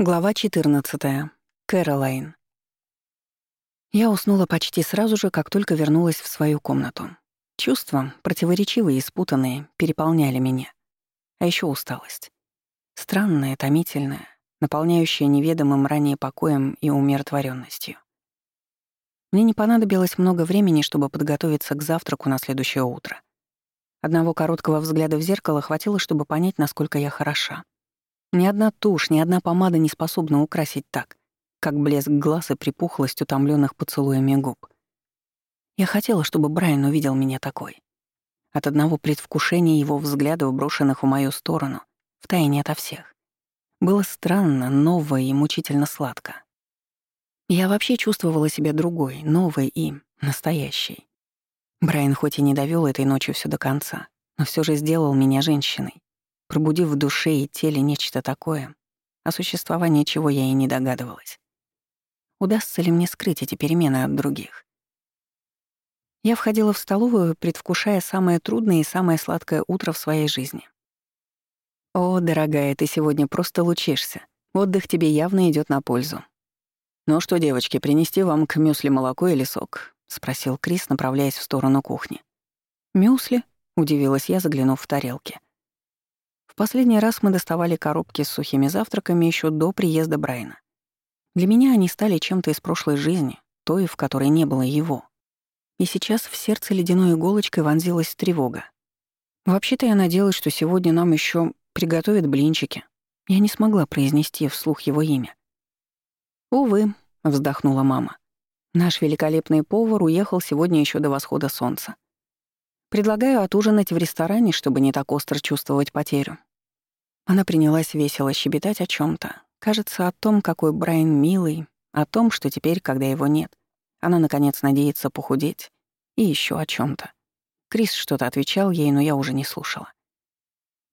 Глава 14. Кэролайн. Я уснула почти сразу же, как только вернулась в свою комнату. Чувства, противоречивые и спутанные, переполняли меня. А еще усталость. Странная, томительная, наполняющая неведомым ранее покоем и умиротворенностью. Мне не понадобилось много времени, чтобы подготовиться к завтраку на следующее утро. Одного короткого взгляда в зеркало хватило, чтобы понять, насколько я хороша. Ни одна тушь, ни одна помада не способна украсить так, как блеск глаз и припухлость утомленных поцелуями губ. Я хотела, чтобы Брайан увидел меня такой. От одного предвкушения его взглядов, брошенных в мою сторону, втайне ото всех. Было странно, ново и мучительно сладко. Я вообще чувствовала себя другой, новой и настоящей. Брайан хоть и не довел этой ночью все до конца, но все же сделал меня женщиной пробудив в душе и теле нечто такое, о существовании чего я и не догадывалась. Удастся ли мне скрыть эти перемены от других? Я входила в столовую, предвкушая самое трудное и самое сладкое утро в своей жизни. «О, дорогая, ты сегодня просто лучишься. Отдых тебе явно идет на пользу». «Ну что, девочки, принести вам к мюсли молоко или сок?» — спросил Крис, направляясь в сторону кухни. «Мюсли?» — удивилась я, заглянув в тарелки последний раз мы доставали коробки с сухими завтраками еще до приезда Брайна. Для меня они стали чем-то из прошлой жизни, той, в которой не было его. И сейчас в сердце ледяной иголочкой вонзилась тревога. Вообще-то я надеялась, что сегодня нам еще приготовят блинчики. Я не смогла произнести вслух его имя. «Увы», — вздохнула мама. «Наш великолепный повар уехал сегодня еще до восхода солнца. Предлагаю отужинать в ресторане, чтобы не так остро чувствовать потерю. Она принялась весело щебетать о чем то Кажется, о том, какой Брайан милый, о том, что теперь, когда его нет, она, наконец, надеется похудеть, и еще о чем то Крис что-то отвечал ей, но я уже не слушала.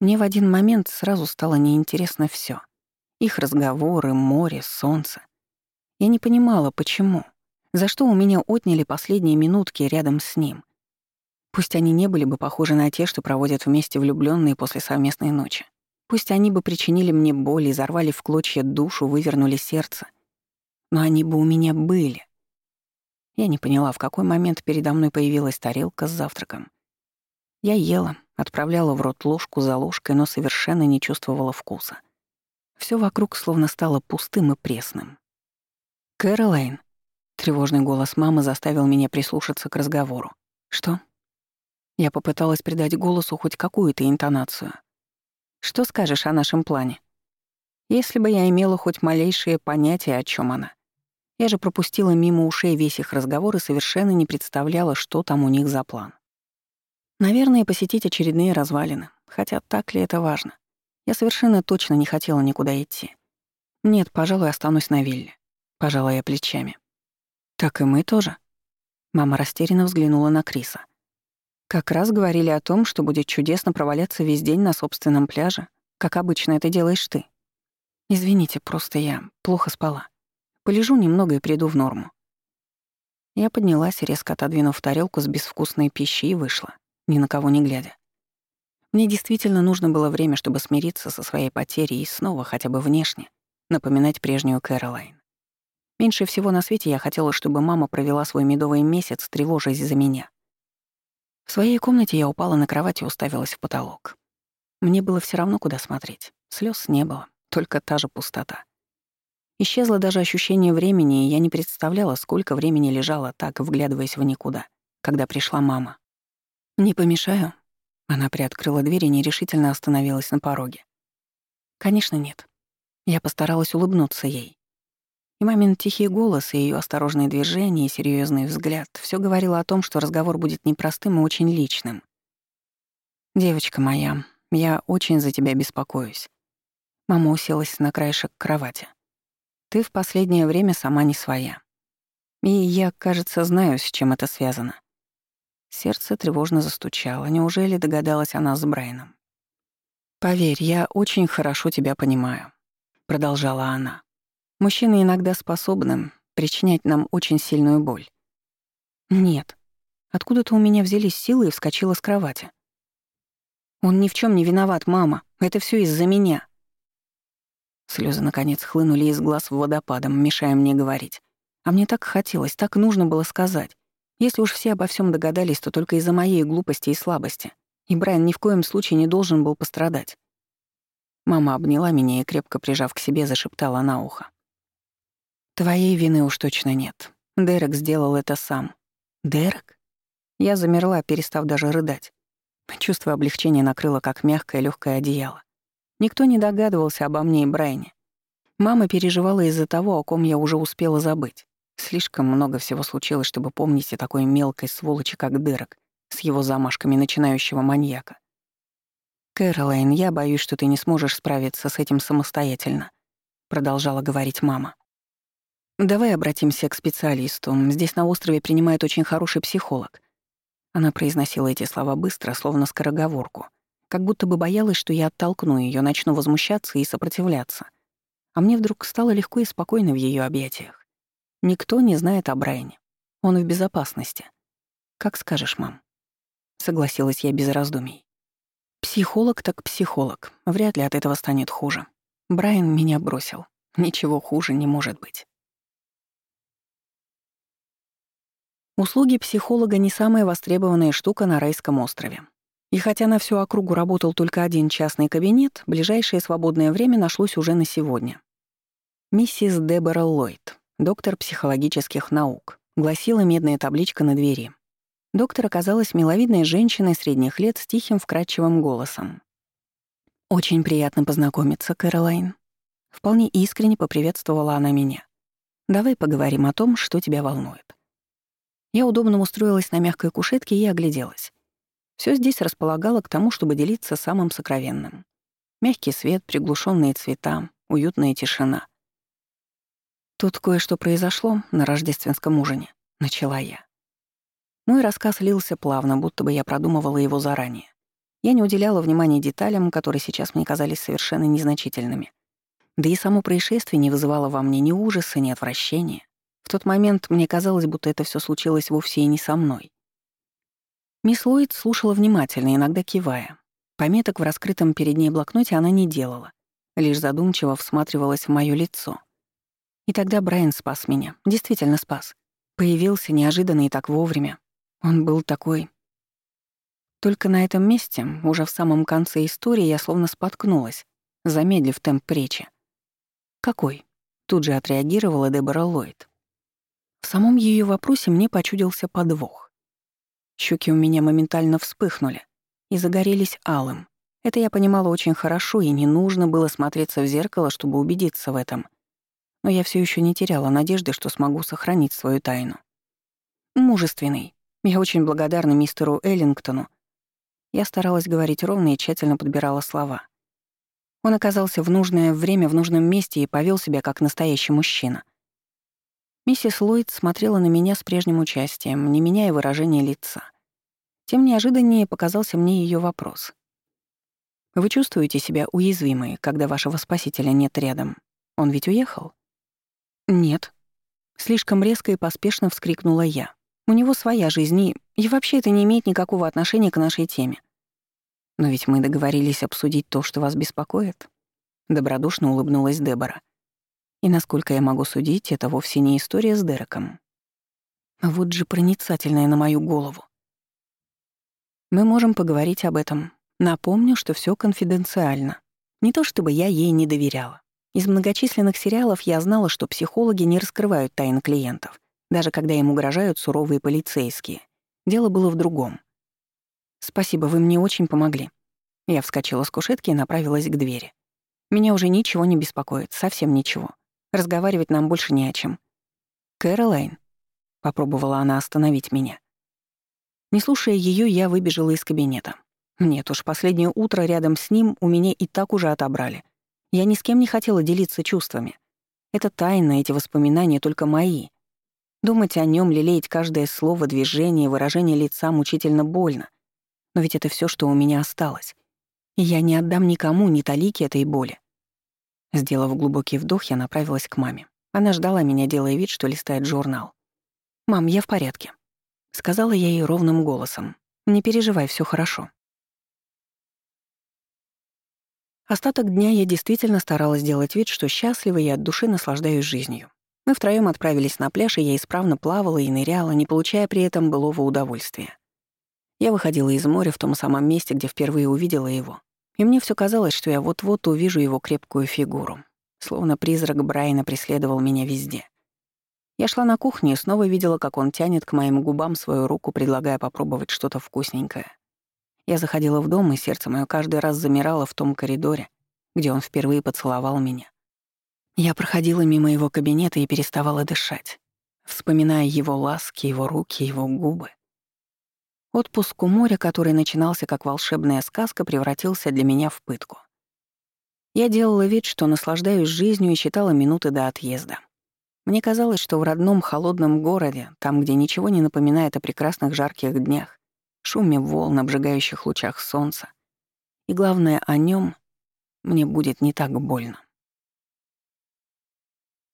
Мне в один момент сразу стало неинтересно все: Их разговоры, море, солнце. Я не понимала, почему. За что у меня отняли последние минутки рядом с ним. Пусть они не были бы похожи на те, что проводят вместе влюбленные после совместной ночи. Пусть они бы причинили мне боль, изорвали в клочья душу, вывернули сердце. Но они бы у меня были. Я не поняла, в какой момент передо мной появилась тарелка с завтраком. Я ела, отправляла в рот ложку за ложкой, но совершенно не чувствовала вкуса. Все вокруг словно стало пустым и пресным. «Кэролайн», — тревожный голос мамы заставил меня прислушаться к разговору. «Что?» Я попыталась придать голосу хоть какую-то интонацию. Что скажешь о нашем плане? Если бы я имела хоть малейшее понятие, о чем она. Я же пропустила мимо ушей весь их разговор и совершенно не представляла, что там у них за план. Наверное, посетить очередные развалины. Хотя так ли это важно? Я совершенно точно не хотела никуда идти. Нет, пожалуй, останусь на вилле. Пожала я плечами. Так и мы тоже. Мама растерянно взглянула на Криса. Как раз говорили о том, что будет чудесно проваляться весь день на собственном пляже, как обычно это делаешь ты. Извините, просто я плохо спала. Полежу немного и приду в норму. Я поднялась, резко отодвинув тарелку с безвкусной пищей и вышла, ни на кого не глядя. Мне действительно нужно было время, чтобы смириться со своей потерей и снова, хотя бы внешне, напоминать прежнюю Кэролайн. Меньше всего на свете я хотела, чтобы мама провела свой медовый месяц, тревожась за меня. В своей комнате я упала на кровать и уставилась в потолок. Мне было все равно, куда смотреть. Слез не было, только та же пустота. Исчезло даже ощущение времени, и я не представляла, сколько времени лежала так, вглядываясь в никуда, когда пришла мама. «Не помешаю?» Она приоткрыла дверь и нерешительно остановилась на пороге. «Конечно, нет». Я постаралась улыбнуться ей. И мамин тихий голос, и ее осторожные движения, и серьезный взгляд — все говорило о том, что разговор будет непростым и очень личным. «Девочка моя, я очень за тебя беспокоюсь». Мама уселась на краешек кровати. «Ты в последнее время сама не своя. И я, кажется, знаю, с чем это связано». Сердце тревожно застучало. Неужели догадалась она с Брайаном? «Поверь, я очень хорошо тебя понимаю», — продолжала она. Мужчины иногда способны причинять нам очень сильную боль. Нет. Откуда-то у меня взялись силы и вскочила с кровати. Он ни в чем не виноват, мама. Это все из-за меня. Слезы наконец хлынули из глаз водопадом, мешая мне говорить. А мне так хотелось, так нужно было сказать. Если уж все обо всем догадались, то только из-за моей глупости и слабости. И Брайан ни в коем случае не должен был пострадать. Мама обняла меня и, крепко прижав к себе, зашептала на ухо. «Твоей вины уж точно нет. Дерек сделал это сам». «Дерек?» Я замерла, перестав даже рыдать. Чувство облегчения накрыло, как мягкое легкое одеяло. Никто не догадывался обо мне и Брайане. Мама переживала из-за того, о ком я уже успела забыть. Слишком много всего случилось, чтобы помнить о такой мелкой сволочи, как Дерек, с его замашками начинающего маньяка. «Кэролайн, я боюсь, что ты не сможешь справиться с этим самостоятельно», — продолжала говорить мама. «Давай обратимся к специалисту. Здесь на острове принимает очень хороший психолог». Она произносила эти слова быстро, словно скороговорку, как будто бы боялась, что я оттолкну ее, начну возмущаться и сопротивляться. А мне вдруг стало легко и спокойно в ее объятиях. Никто не знает о Брайане. Он в безопасности. «Как скажешь, мам». Согласилась я без раздумий. Психолог так психолог. Вряд ли от этого станет хуже. Брайан меня бросил. Ничего хуже не может быть. Услуги психолога не самая востребованная штука на райском острове. И хотя на всю округу работал только один частный кабинет, ближайшее свободное время нашлось уже на сегодня. Миссис Дебора Ллойд, доктор психологических наук, гласила медная табличка на двери. Доктор оказалась миловидной женщиной средних лет с тихим вкрадчивым голосом. «Очень приятно познакомиться, Кэролайн». Вполне искренне поприветствовала она меня. «Давай поговорим о том, что тебя волнует». Я удобно устроилась на мягкой кушетке и огляделась. Все здесь располагало к тому, чтобы делиться самым сокровенным. Мягкий свет, приглушенные цвета, уютная тишина. Тут кое-что произошло на рождественском ужине, начала я. Мой рассказ лился плавно, будто бы я продумывала его заранее. Я не уделяла внимания деталям, которые сейчас мне казались совершенно незначительными. Да и само происшествие не вызывало во мне ни ужаса, ни отвращения. Тот момент мне казалось, будто это все случилось вовсе и не со мной. Мисс Ллойд слушала внимательно, иногда кивая. Пометок в раскрытом перед ней блокноте она не делала, лишь задумчиво всматривалась в моё лицо. И тогда Брайан спас меня, действительно спас. Появился неожиданно и так вовремя. Он был такой... Только на этом месте, уже в самом конце истории, я словно споткнулась, замедлив темп речи. «Какой?» — тут же отреагировала Дебора Ллойд. В самом ее вопросе мне почудился подвох. Щеки у меня моментально вспыхнули и загорелись алым. Это я понимала очень хорошо, и не нужно было смотреться в зеркало, чтобы убедиться в этом. Но я все еще не теряла надежды, что смогу сохранить свою тайну. Мужественный. Я очень благодарна мистеру Эллингтону. Я старалась говорить ровно и тщательно подбирала слова. Он оказался в нужное время в нужном месте и повел себя как настоящий мужчина — Миссис Ллойд смотрела на меня с прежним участием, не меняя выражения лица. Тем неожиданнее показался мне ее вопрос. «Вы чувствуете себя уязвимой, когда вашего спасителя нет рядом? Он ведь уехал?» «Нет». Слишком резко и поспешно вскрикнула я. «У него своя жизнь, и, и вообще это не имеет никакого отношения к нашей теме. Но ведь мы договорились обсудить то, что вас беспокоит». Добродушно улыбнулась Дебора. И насколько я могу судить, это вовсе не история с Дереком. Вот же проницательная на мою голову. Мы можем поговорить об этом. Напомню, что все конфиденциально. Не то чтобы я ей не доверяла. Из многочисленных сериалов я знала, что психологи не раскрывают тайн клиентов, даже когда им угрожают суровые полицейские. Дело было в другом. «Спасибо, вы мне очень помогли». Я вскочила с кушетки и направилась к двери. Меня уже ничего не беспокоит, совсем ничего. Разговаривать нам больше не о чем. «Кэролайн», — попробовала она остановить меня. Не слушая ее, я выбежала из кабинета. Нет уж, последнее утро рядом с ним у меня и так уже отобрали. Я ни с кем не хотела делиться чувствами. Это тайна, эти воспоминания только мои. Думать о нем, лелеять каждое слово, движение, выражение лица мучительно больно. Но ведь это все, что у меня осталось. И я не отдам никому ни талики этой боли. Сделав глубокий вдох, я направилась к маме. Она ждала меня, делая вид, что листает журнал. «Мам, я в порядке», — сказала я ей ровным голосом. «Не переживай, все хорошо». Остаток дня я действительно старалась сделать вид, что счастлива и от души наслаждаюсь жизнью. Мы втроём отправились на пляж, и я исправно плавала и ныряла, не получая при этом былого удовольствия. Я выходила из моря в том самом месте, где впервые увидела его, и мне все казалось, что я вот-вот увижу его крепкую фигуру. Словно призрак Брайана преследовал меня везде. Я шла на кухню и снова видела, как он тянет к моим губам свою руку, предлагая попробовать что-то вкусненькое. Я заходила в дом, и сердце мое каждый раз замирало в том коридоре, где он впервые поцеловал меня. Я проходила мимо его кабинета и переставала дышать, вспоминая его ласки, его руки, его губы. Отпуск у моря, который начинался как волшебная сказка, превратился для меня в пытку. Я делала вид, что наслаждаюсь жизнью и считала минуты до отъезда. Мне казалось, что в родном холодном городе, там, где ничего не напоминает о прекрасных жарких днях, шуме волн, обжигающих лучах солнца, и главное, о нем, мне будет не так больно.